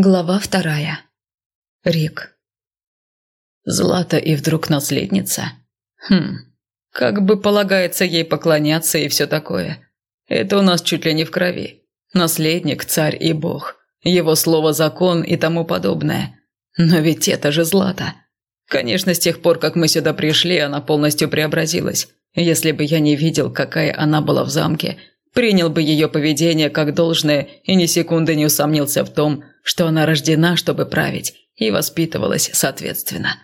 Глава вторая. Рик. Злата и вдруг наследница? Хм, как бы полагается ей поклоняться и все такое. Это у нас чуть ли не в крови. Наследник, царь и бог. Его слово закон и тому подобное. Но ведь это же Злата. Конечно, с тех пор, как мы сюда пришли, она полностью преобразилась. Если бы я не видел, какая она была в замке, принял бы ее поведение как должное и ни секунды не усомнился в том, что она рождена, чтобы править, и воспитывалась соответственно.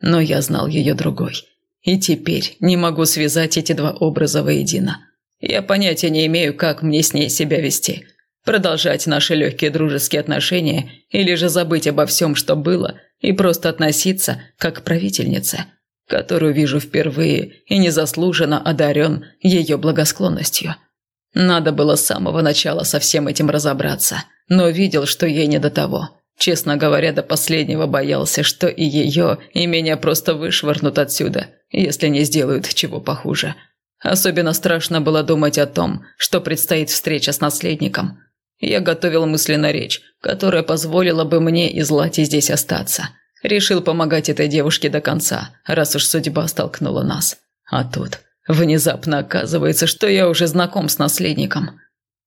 Но я знал ее другой. И теперь не могу связать эти два образа воедино. Я понятия не имею, как мне с ней себя вести. Продолжать наши легкие дружеские отношения или же забыть обо всем, что было, и просто относиться как к правительнице, которую вижу впервые и незаслуженно одарен ее благосклонностью. Надо было с самого начала со всем этим разобраться, но видел, что ей не до того. Честно говоря, до последнего боялся, что и ее, и меня просто вышвырнут отсюда, если не сделают чего похуже. Особенно страшно было думать о том, что предстоит встреча с наследником. Я готовил мысленно речь, которая позволила бы мне и Злате здесь остаться. Решил помогать этой девушке до конца, раз уж судьба столкнула нас. А тут Внезапно оказывается, что я уже знаком с наследником.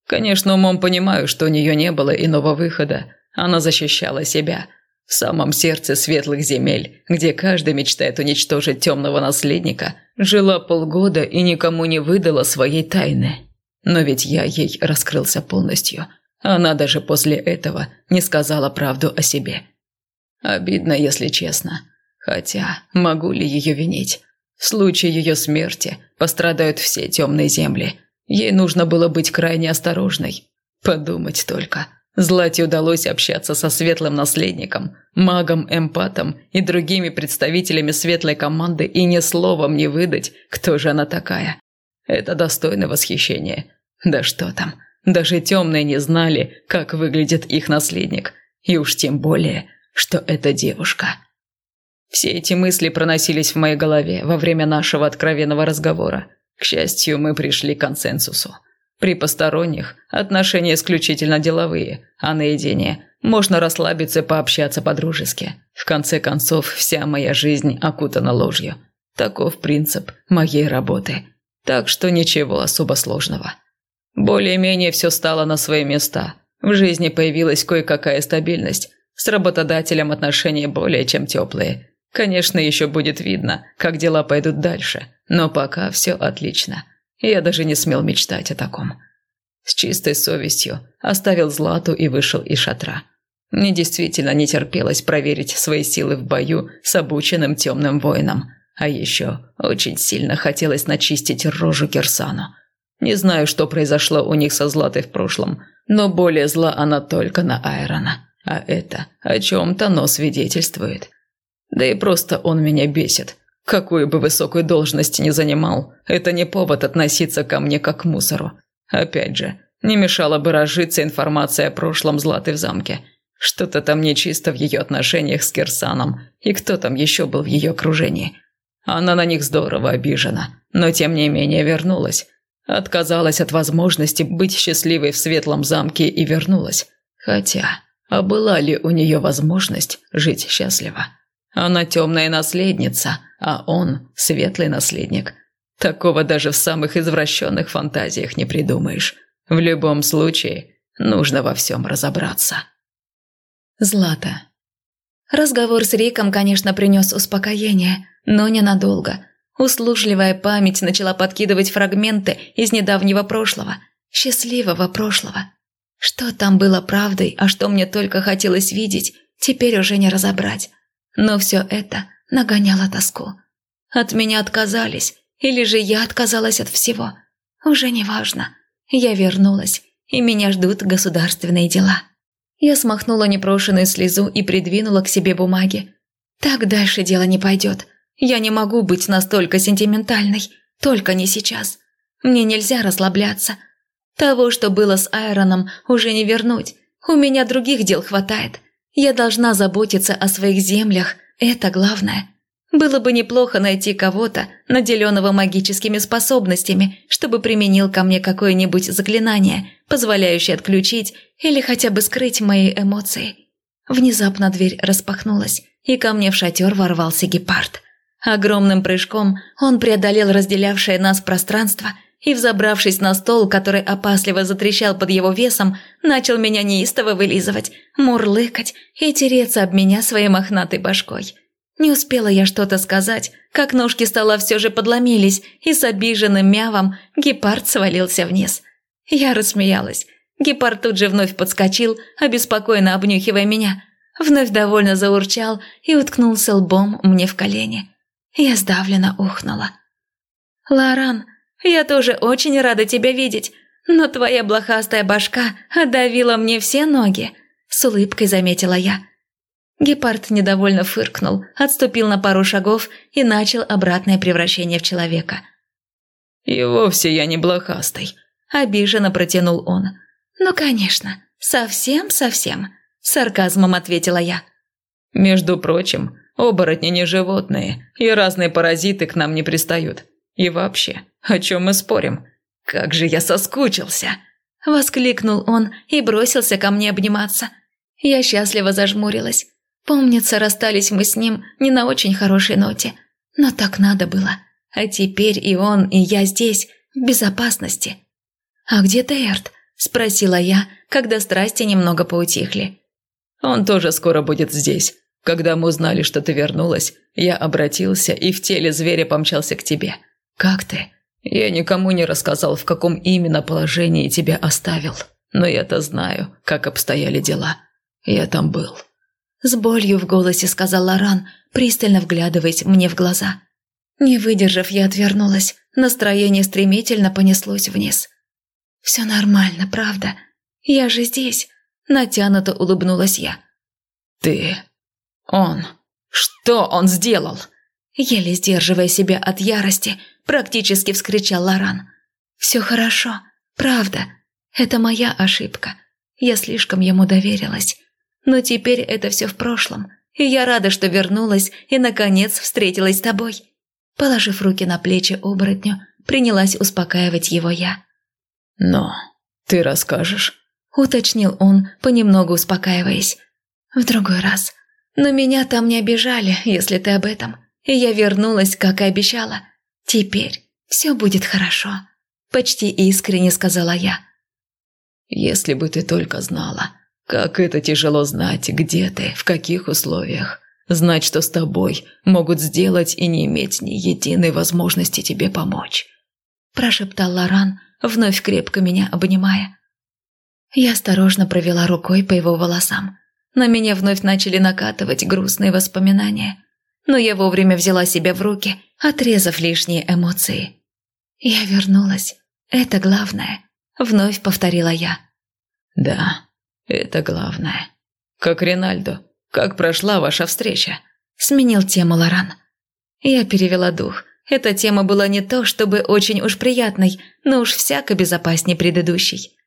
Конечно, умом понимаю, что у нее не было иного выхода. Она защищала себя. В самом сердце светлых земель, где каждый мечтает уничтожить темного наследника, жила полгода и никому не выдала своей тайны. Но ведь я ей раскрылся полностью. Она даже после этого не сказала правду о себе. Обидно, если честно. Хотя, могу ли ее винить? В случае ее смерти пострадают все темные земли. Ей нужно было быть крайне осторожной. Подумать только. Злате удалось общаться со светлым наследником, магом-эмпатом и другими представителями светлой команды и ни словом не выдать, кто же она такая. Это достойно восхищения. Да что там, даже темные не знали, как выглядит их наследник. И уж тем более, что это девушка. Все эти мысли проносились в моей голове во время нашего откровенного разговора. К счастью, мы пришли к консенсусу. При посторонних отношения исключительно деловые, а наедине можно расслабиться и пообщаться по-дружески. В конце концов, вся моя жизнь окутана ложью. Таков принцип моей работы. Так что ничего особо сложного. Более-менее все стало на свои места. В жизни появилась кое-какая стабильность. С работодателем отношения более чем теплые – Конечно, еще будет видно, как дела пойдут дальше, но пока все отлично. Я даже не смел мечтать о таком. С чистой совестью оставил Злату и вышел из шатра. Мне действительно не терпелось проверить свои силы в бою с обученным темным воином. А еще очень сильно хотелось начистить рожу Кирсану. Не знаю, что произошло у них со Златой в прошлом, но более зла она только на Айрона. А это о чем-то но свидетельствует. Да и просто он меня бесит. Какую бы высокую должность ни занимал, это не повод относиться ко мне как к мусору. Опять же, не мешало бы разжиться информацией о прошлом Златы в замке. Что-то там нечисто в ее отношениях с Кирсаном, и кто там еще был в ее окружении. Она на них здорово обижена, но тем не менее вернулась. Отказалась от возможности быть счастливой в светлом замке и вернулась. Хотя, а была ли у нее возможность жить счастливо? Она темная наследница, а он светлый наследник. Такого даже в самых извращенных фантазиях не придумаешь. В любом случае, нужно во всем разобраться. Злата. Разговор с Риком, конечно, принес успокоение, но ненадолго. Услужливая память начала подкидывать фрагменты из недавнего прошлого, счастливого прошлого. Что там было правдой, а что мне только хотелось видеть, теперь уже не разобрать. Но все это нагоняло тоску. От меня отказались, или же я отказалась от всего. Уже не важно. Я вернулась, и меня ждут государственные дела. Я смахнула непрошенную слезу и придвинула к себе бумаги. Так дальше дело не пойдет. Я не могу быть настолько сентиментальной, только не сейчас. Мне нельзя расслабляться. Того, что было с Айроном, уже не вернуть. У меня других дел хватает. Я должна заботиться о своих землях, это главное. Было бы неплохо найти кого-то, наделенного магическими способностями, чтобы применил ко мне какое-нибудь заклинание, позволяющее отключить или хотя бы скрыть мои эмоции. Внезапно дверь распахнулась, и ко мне в шатер ворвался гепард. Огромным прыжком он преодолел разделявшее нас пространство и, взобравшись на стол, который опасливо затрещал под его весом, начал меня неистово вылизывать, мурлыкать и тереться об меня своей мохнатой башкой. Не успела я что-то сказать, как ножки стола все же подломились, и с обиженным мявом гепард свалился вниз. Я рассмеялась. Гепард тут же вновь подскочил, обеспокоенно обнюхивая меня. Вновь довольно заурчал и уткнулся лбом мне в колени. Я сдавленно ухнула. «Лоран, я тоже очень рада тебя видеть, но твоя блохастая башка отдавила мне все ноги», – с улыбкой заметила я. Гепард недовольно фыркнул, отступил на пару шагов и начал обратное превращение в человека. «И вовсе я не блохастый», – обиженно протянул он. «Ну, конечно, совсем-совсем», – сарказмом ответила я. «Между прочим, оборотни не животные, и разные паразиты к нам не пристают. И вообще, о чем мы спорим? Как же я соскучился!» Воскликнул он и бросился ко мне обниматься. Я счастливо зажмурилась. Помнится, расстались мы с ним не на очень хорошей ноте. Но так надо было. А теперь и он, и я здесь, в безопасности. «А где Тейрт?» – спросила я, когда страсти немного поутихли. «Он тоже скоро будет здесь. Когда мы узнали, что ты вернулась, я обратился и в теле зверя помчался к тебе. Как ты?» «Я никому не рассказал, в каком именно положении тебя оставил. Но я-то знаю, как обстояли дела. Я там был». С болью в голосе сказал Лоран, пристально вглядываясь мне в глаза. Не выдержав, я отвернулась. Настроение стремительно понеслось вниз. «Все нормально, правда? Я же здесь», – натянуто улыбнулась я. «Ты... он... что он сделал?» Еле сдерживая себя от ярости, практически вскричал Лоран. «Все хорошо, правда. Это моя ошибка. Я слишком ему доверилась. Но теперь это все в прошлом, и я рада, что вернулась и, наконец, встретилась с тобой». Положив руки на плечи оборотню, принялась успокаивать его я. «Но ты расскажешь?» – уточнил он, понемногу успокаиваясь. «В другой раз. Но меня там не обижали, если ты об этом. И я вернулась, как и обещала. Теперь все будет хорошо», – почти искренне сказала я. «Если бы ты только знала, как это тяжело знать, где ты, в каких условиях. Знать, что с тобой могут сделать и не иметь ни единой возможности тебе помочь. Прошептал Лоран, вновь крепко меня обнимая. Я осторожно провела рукой по его волосам. На меня вновь начали накатывать грустные воспоминания. Но я вовремя взяла себя в руки, отрезав лишние эмоции. «Я вернулась. Это главное», — вновь повторила я. «Да, это главное. Как Ринальдо, как прошла ваша встреча?» Сменил тему Лоран. Я перевела дух. Эта тема была не то, чтобы очень уж приятной, но уж всяко безопаснее предыдущей.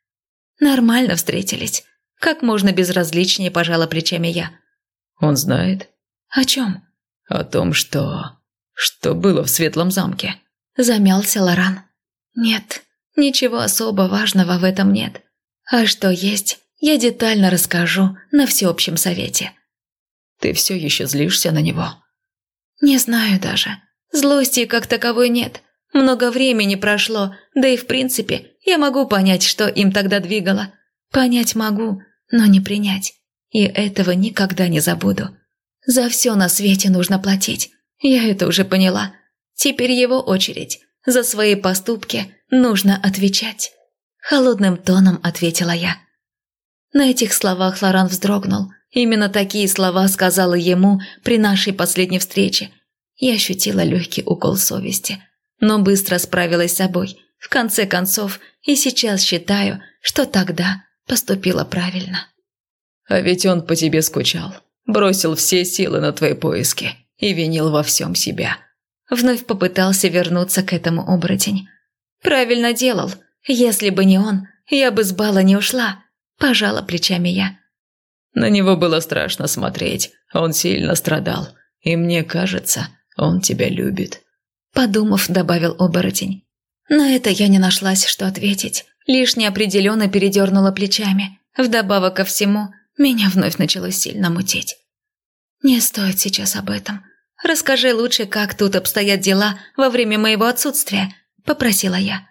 Нормально встретились. Как можно безразличнее пожала плечами я. Он знает? О чем? О том, что... Что было в Светлом замке. Замялся Лоран. Нет, ничего особо важного в этом нет. А что есть, я детально расскажу на всеобщем совете. Ты все еще злишься на него? Не знаю даже. Злости как таковой нет. Много времени прошло, да и в принципе я могу понять, что им тогда двигало. Понять могу, но не принять. И этого никогда не забуду. За все на свете нужно платить. Я это уже поняла. Теперь его очередь. За свои поступки нужно отвечать. Холодным тоном ответила я. На этих словах Лоран вздрогнул. Именно такие слова сказала ему при нашей последней встрече. Я ощутила легкий укол совести, но быстро справилась с собой. В конце концов, и сейчас считаю, что тогда поступила правильно. А ведь он по тебе скучал, бросил все силы на твои поиски и винил во всем себя. Вновь попытался вернуться к этому оборотень. Правильно делал. Если бы не он, я бы с бала не ушла. Пожала плечами я. На него было страшно смотреть. Он сильно страдал. И мне кажется, он тебя любит. Подумав, добавил оборотень. На это я не нашлась, что ответить. Лишь неопределенно передернула плечами. Вдобавок ко всему, меня вновь начало сильно мутить. «Не стоит сейчас об этом. Расскажи лучше, как тут обстоят дела во время моего отсутствия», – попросила я.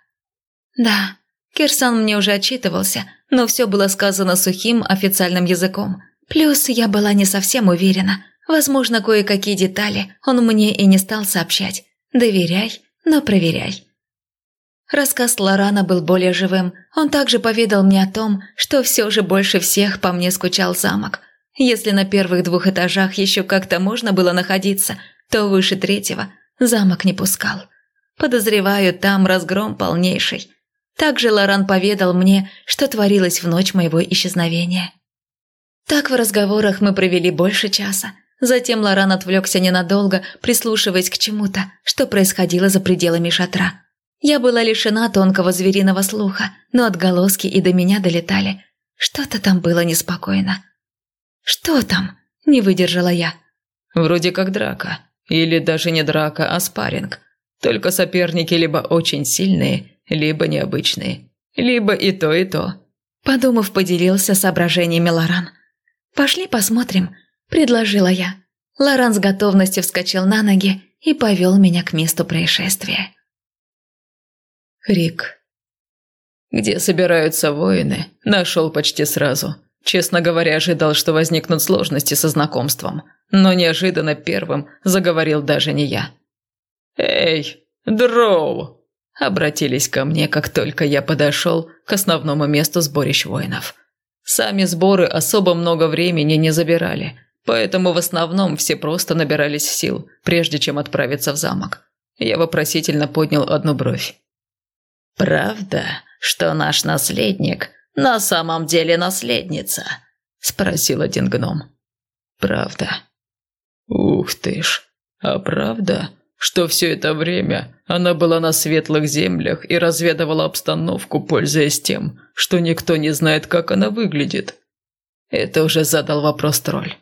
«Да, Кирсан мне уже отчитывался, но все было сказано сухим официальным языком. Плюс я была не совсем уверена. Возможно, кое-какие детали он мне и не стал сообщать. Доверяй, но проверяй. Рассказ Лорана был более живым. Он также поведал мне о том, что все же больше всех по мне скучал замок. Если на первых двух этажах еще как-то можно было находиться, то выше третьего замок не пускал. Подозреваю, там разгром полнейший. Также Лоран поведал мне, что творилось в ночь моего исчезновения. Так в разговорах мы провели больше часа. Затем Лоран отвлекся ненадолго, прислушиваясь к чему-то, что происходило за пределами шатра. Я была лишена тонкого звериного слуха, но отголоски и до меня долетали. Что-то там было неспокойно. «Что там?» – не выдержала я. «Вроде как драка. Или даже не драка, а спарринг. Только соперники либо очень сильные, либо необычные. Либо и то, и то». Подумав, поделился соображениями Лоран. «Пошли посмотрим», – предложила я. Лоран с готовностью вскочил на ноги и повел меня к месту происшествия. Рик. Где собираются воины, нашел почти сразу. Честно говоря, ожидал, что возникнут сложности со знакомством. Но неожиданно первым заговорил даже не я. «Эй, Дроу!» Обратились ко мне, как только я подошел к основному месту сборищ воинов. Сами сборы особо много времени не забирали, поэтому в основном все просто набирались сил, прежде чем отправиться в замок. Я вопросительно поднял одну бровь. «Правда, что наш наследник на самом деле наследница?» – спросил один гном. «Правда». «Ух ты ж, а правда, что все это время она была на светлых землях и разведывала обстановку, пользуясь тем, что никто не знает, как она выглядит. Это уже задал вопрос тролль.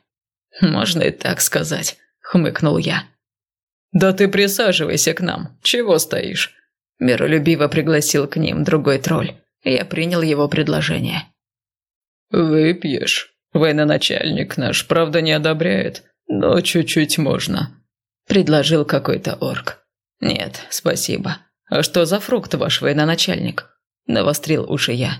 «Можно и так сказать», — хмыкнул я. «Да ты присаживайся к нам, чего стоишь?» Миролюбиво пригласил к ним другой тролль. Я принял его предложение. «Выпьешь? Военачальник наш, правда, не одобряет, но чуть-чуть можно», – предложил какой-то орк. «Нет, спасибо. А что за фрукт ваш военачальник?» – навострил уши я.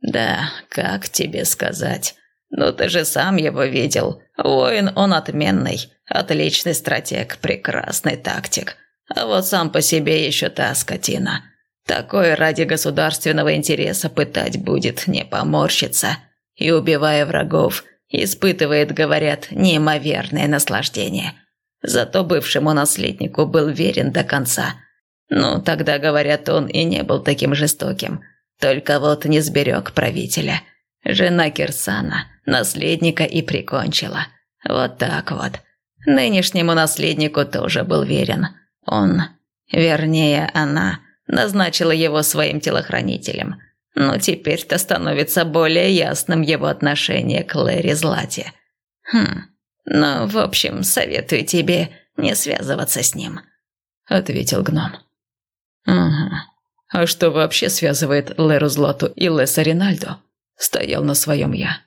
«Да, как тебе сказать? Ну ты же сам его видел. Воин он отменный, отличный стратег, прекрасный тактик. А вот сам по себе еще та скотина. Такое ради государственного интереса пытать будет, не поморщиться. И, убивая врагов, испытывает, говорят, неимоверное наслаждение. Зато бывшему наследнику был верен до конца. Ну, тогда, говорят, он и не был таким жестоким. Только вот не сберег правителя. Жена Кирсана наследника и прикончила. Вот так вот. Нынешнему наследнику тоже был верен. Он, вернее, она, назначила его своим телохранителем. Но теперь-то становится более ясным его отношение к Лэри Злате. Хм, ну, в общем, советую тебе не связываться с ним», — ответил гном. «Угу. А что вообще связывает Леру Злату и Леса Ринальдо?» — стоял на своем я.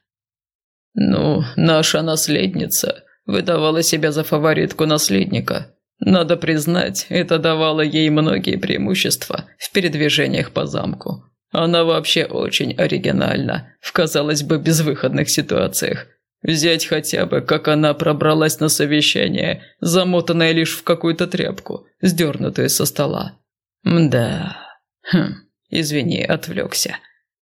«Ну, наша наследница выдавала себя за фаворитку наследника», надо признать, это давало ей многие преимущества в передвижениях по замку. Она вообще очень оригинальна в, казалось бы, безвыходных ситуациях. Взять хотя бы, как она пробралась на совещание, замотанная лишь в какую-то тряпку, сдернутую со стола. Мда. Хм, извини, отвлекся.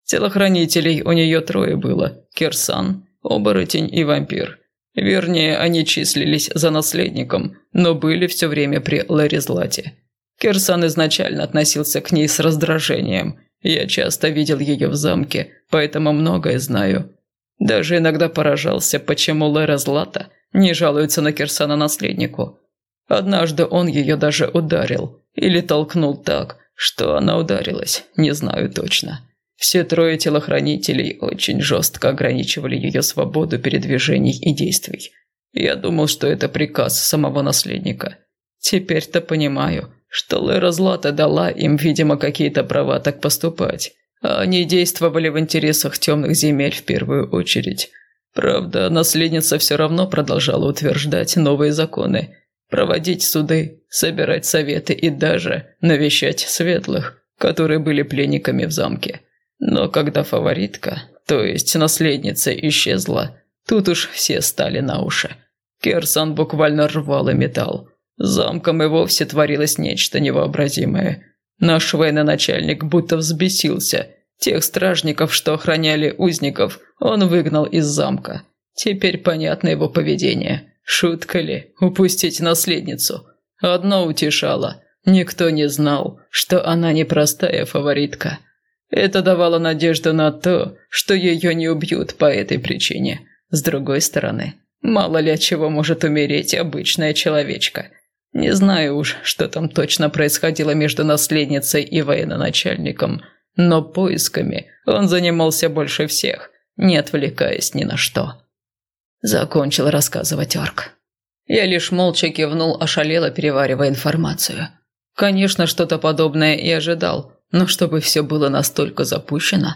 Телохранителей у нее трое было. Кирсан, оборотень и вампир. Вернее, они числились за наследником, но были все время при Лэри Злате. Кирсан изначально относился к ней с раздражением. Я часто видел ее в замке, поэтому многое знаю. Даже иногда поражался, почему Лэра Злата не жалуется на Кирсана наследнику. Однажды он ее даже ударил. Или толкнул так, что она ударилась, не знаю точно. Все трое телохранителей очень жестко ограничивали ее свободу передвижений и действий. Я думал, что это приказ самого наследника. Теперь-то понимаю, что Лера Злата дала им, видимо, какие-то права так поступать. А они действовали в интересах темных земель в первую очередь. Правда, наследница все равно продолжала утверждать новые законы, проводить суды, собирать советы и даже навещать светлых, которые были пленниками в замке. Но когда фаворитка, то есть наследница, исчезла, тут уж все стали на уши. Керсан буквально рвал и металл. Замком и вовсе творилось нечто невообразимое. Наш военачальник будто взбесился. Тех стражников, что охраняли узников, он выгнал из замка. Теперь понятно его поведение. Шутка ли упустить наследницу? Одно утешало. Никто не знал, что она непростая фаворитка. Это давало надежду на то, что ее не убьют по этой причине. С другой стороны, мало ли от чего может умереть обычная человечка. Не знаю уж, что там точно происходило между наследницей и военачальником, но поисками он занимался больше всех, не отвлекаясь ни на что. Закончил рассказывать орк. Я лишь молча кивнул, ошалело переваривая информацию. Конечно, что-то подобное и ожидал, но чтобы все было настолько запущено...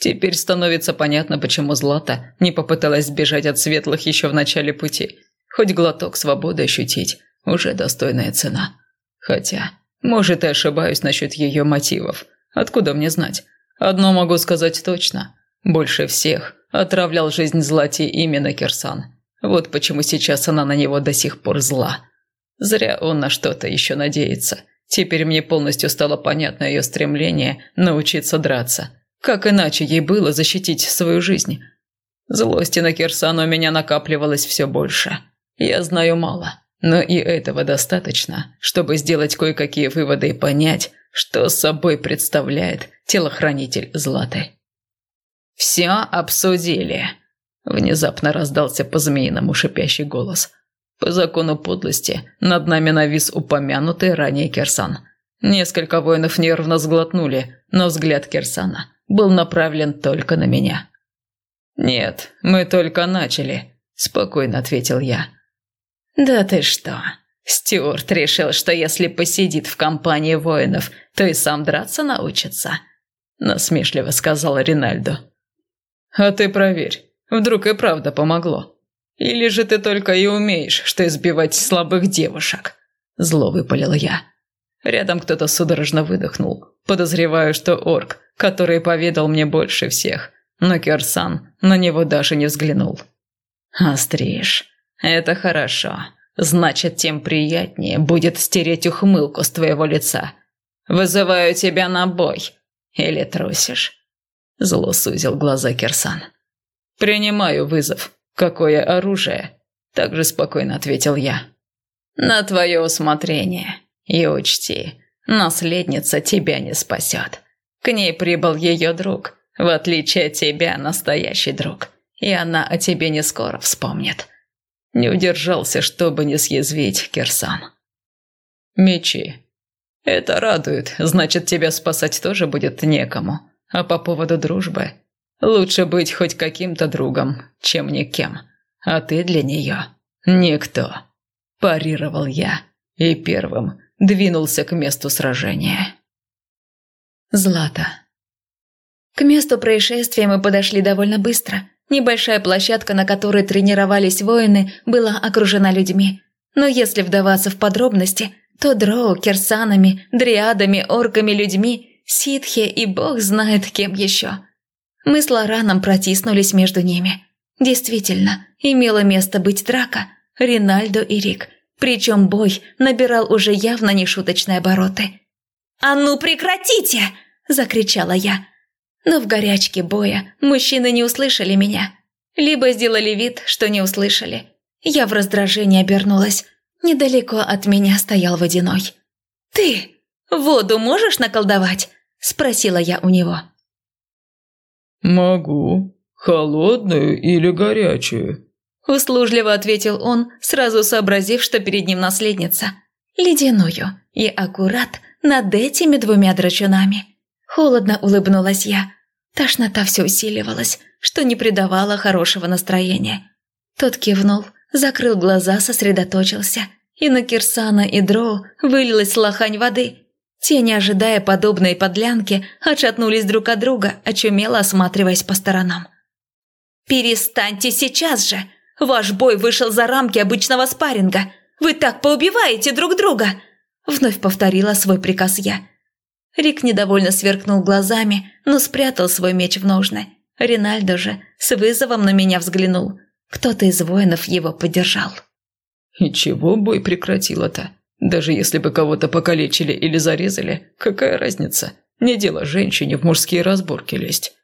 Теперь становится понятно, почему Злата не попыталась сбежать от светлых еще в начале пути. Хоть глоток свободы ощутить – уже достойная цена. Хотя, может, и ошибаюсь насчет ее мотивов. Откуда мне знать? Одно могу сказать точно. Больше всех отравлял жизнь Злати именно Кирсан. Вот почему сейчас она на него до сих пор зла. Зря он на что-то еще надеется. Теперь мне полностью стало понятно ее стремление научиться драться. Как иначе ей было защитить свою жизнь? Злости на Кирсану у меня накапливалось все больше. Я знаю мало, но и этого достаточно, чтобы сделать кое-какие выводы и понять, что собой представляет телохранитель Златы. «Все обсудили», – внезапно раздался по-змеиному шипящий голос. По закону подлости над нами навис упомянутый ранее Керсан. Несколько воинов нервно сглотнули, но взгляд Керсана был направлен только на меня. «Нет, мы только начали», – спокойно ответил я. «Да ты что?» Стюарт решил, что если посидит в компании воинов, то и сам драться научится. Насмешливо сказал Ринальдо. «А ты проверь, вдруг и правда помогло. Или же ты только и умеешь, что избивать слабых девушек?» Зло выпалил я. Рядом кто-то судорожно выдохнул. Подозреваю, что орк, который поведал мне больше всех. Но Керсан на него даже не взглянул. «Остришь, это хорошо. Значит, тем приятнее будет стереть ухмылку с твоего лица. Вызываю тебя на бой. Или трусишь?» Зло сузил глаза Кирсан. «Принимаю вызов. Какое оружие?» Также спокойно ответил я. «На твое усмотрение. И учти, наследница тебя не спасет. К ней прибыл ее друг, в отличие от тебя, настоящий друг. И она о тебе не скоро вспомнит. Не удержался, чтобы не съязвить Кирсан. Мечи. Это радует, значит, тебя спасать тоже будет некому. А по поводу дружбы, лучше быть хоть каким-то другом, чем никем. А ты для нее никто. Парировал я и первым двинулся к месту сражения. Злата. К месту происшествия мы подошли довольно быстро. Небольшая площадка, на которой тренировались воины, была окружена людьми. Но если вдаваться в подробности, то дроу, кирсанами, дриадами, орками, людьми, ситхи и бог знает кем еще. Мы с Лораном протиснулись между ними. Действительно, имело место быть драка, Ринальдо и Рик. Причем бой набирал уже явно нешуточные обороты. «А ну прекратите!» – закричала я. Но в горячке боя мужчины не услышали меня. Либо сделали вид, что не услышали. Я в раздражении обернулась. Недалеко от меня стоял водяной. «Ты воду можешь наколдовать?» – спросила я у него. «Могу. Холодную или горячую?» Услужливо ответил он, сразу сообразив, что перед ним наследница. «Ледяную. И аккурат над этими двумя драчунами». Холодно улыбнулась я. Тошнота все усиливалась, что не придавало хорошего настроения. Тот кивнул, закрыл глаза, сосредоточился. И на Кирсана и Дроу вылилась лохань воды. Те, не ожидая подобной подлянки, отшатнулись друг от друга, очумело осматриваясь по сторонам. «Перестаньте сейчас же! Ваш бой вышел за рамки обычного спарринга! Вы так поубиваете друг друга!» Вновь повторила свой приказ я. Рик недовольно сверкнул глазами, но спрятал свой меч в ножны. Ринальдо же с вызовом на меня взглянул. Кто-то из воинов его поддержал. «И чего бой прекратил-то? Даже если бы кого-то покалечили или зарезали, какая разница? Не дело женщине в мужские разборки лезть».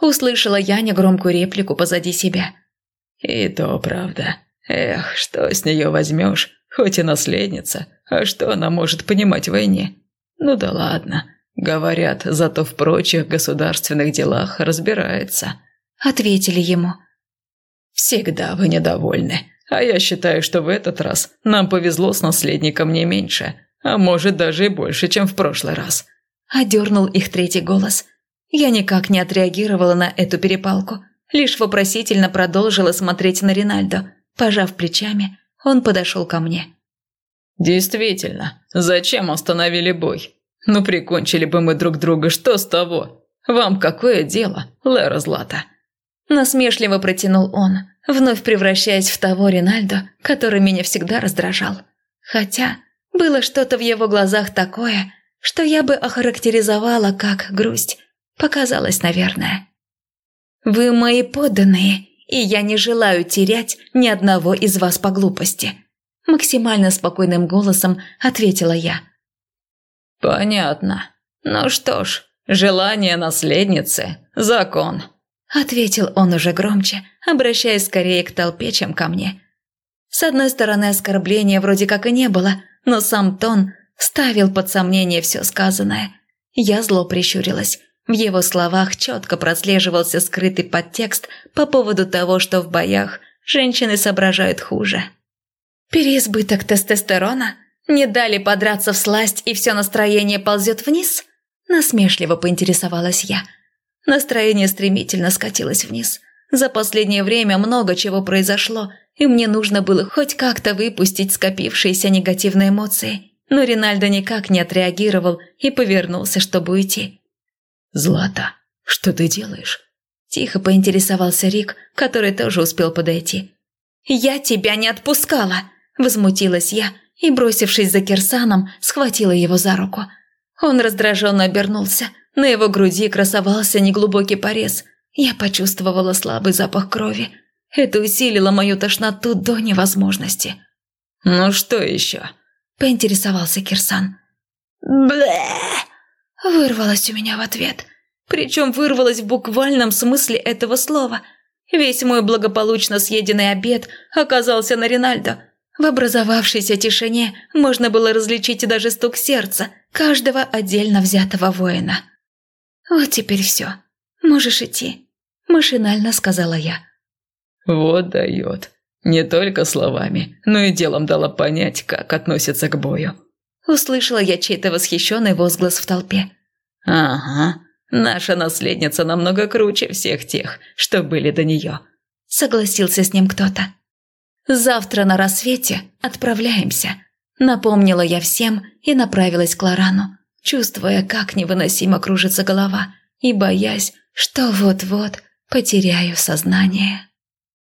Услышала я негромкую реплику позади себя. «И то правда. Эх, что с нее возьмешь? Хоть и наследница, а что она может понимать в войне? Ну да ладно. Говорят, зато в прочих государственных делах разбирается». Ответили ему. «Всегда вы недовольны. А я считаю, что в этот раз нам повезло с наследником не меньше, а может даже и больше, чем в прошлый раз». Одернул их третий голос. Я никак не отреагировала на эту перепалку, лишь вопросительно продолжила смотреть на Ринальдо. Пожав плечами, он подошел ко мне. «Действительно, зачем остановили бой? Ну, прикончили бы мы друг друга, что с того? Вам какое дело, Лера Злата?» Насмешливо протянул он, вновь превращаясь в того Ринальдо, который меня всегда раздражал. Хотя было что-то в его глазах такое, что я бы охарактеризовала как грусть. Показалось, наверное. «Вы мои подданные, и я не желаю терять ни одного из вас по глупости», максимально спокойным голосом ответила я. «Понятно. Ну что ж, желание наследницы – закон», Ответил он уже громче, обращаясь скорее к толпе, чем ко мне. С одной стороны, оскорбления вроде как и не было, но сам тон ставил под сомнение все сказанное. Я зло прищурилась. В его словах четко прослеживался скрытый подтекст по поводу того, что в боях женщины соображают хуже. Переизбыток тестостерона? Не дали подраться в сласть, и все настроение ползет вниз? Насмешливо поинтересовалась я – Настроение стремительно скатилось вниз. За последнее время много чего произошло, и мне нужно было хоть как-то выпустить скопившиеся негативные эмоции. Но Ринальдо никак не отреагировал и повернулся, чтобы уйти. «Злата, что ты делаешь?» Тихо поинтересовался Рик, который тоже успел подойти. «Я тебя не отпускала!» – возмутилась я и, бросившись за Кирсаном, схватила его за руку. Он раздраженно обернулся – на его груди красовался неглубокий порез. Я почувствовала слабый запах крови. Это усилило мою тошноту до невозможности. «Ну что еще?» – поинтересовался Кирсан. «Блэ!» – вырвалось у меня в ответ. Причем вырвалось в буквальном смысле этого слова. Весь мой благополучно съеденный обед оказался на Ринальдо. В образовавшейся тишине можно было различить даже стук сердца каждого отдельно взятого воина. «Вот теперь все. Можешь идти», – машинально сказала я. «Вот дает. Не только словами, но и делом дала понять, как относится к бою». Услышала я чей-то восхищенный возглас в толпе. «Ага, наша наследница намного круче всех тех, что были до нее», – согласился с ним кто-то. «Завтра на рассвете отправляемся», – напомнила я всем и направилась к Лорану чувствуя, как невыносимо кружится голова, и боясь, что вот-вот потеряю сознание.